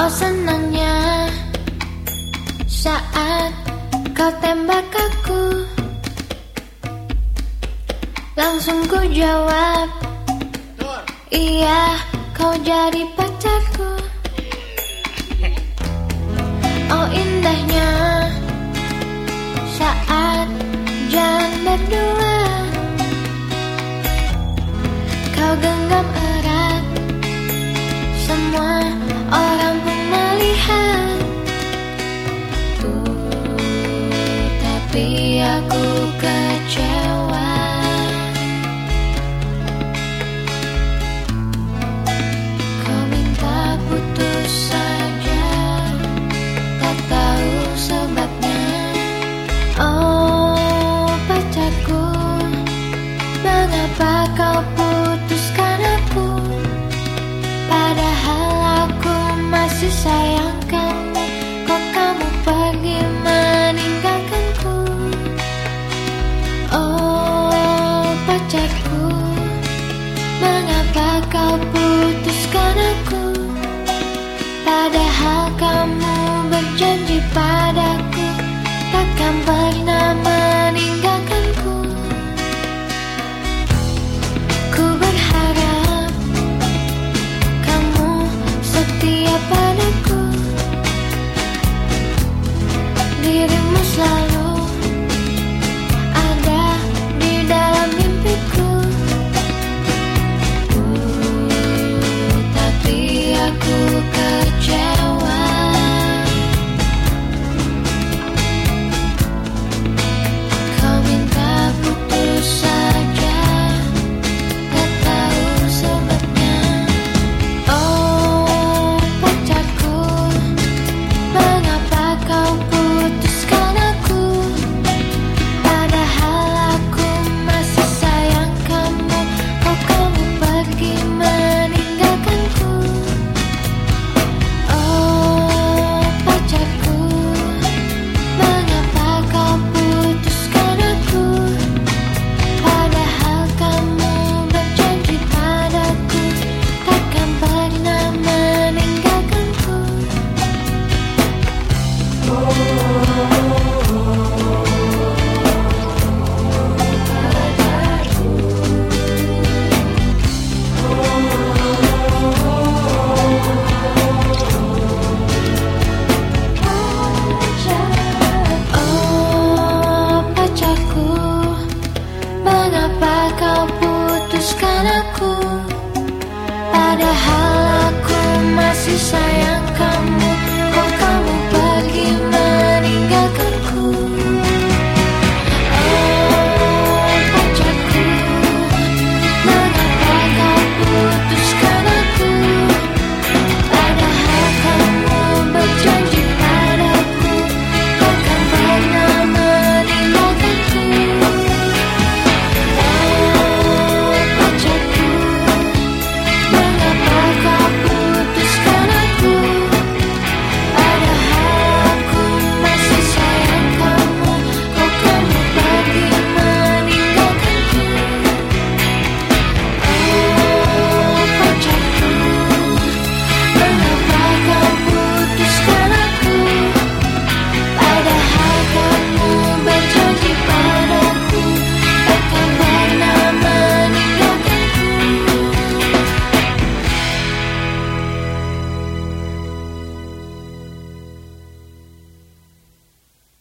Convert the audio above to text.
Oh senangnya saat kau tembak aku Langsung ku jawab Iya kau jadi pacar. Oh, kan. yang pernah meninggalkanku. Ku berharap kamu setia padaku Dirimu selalu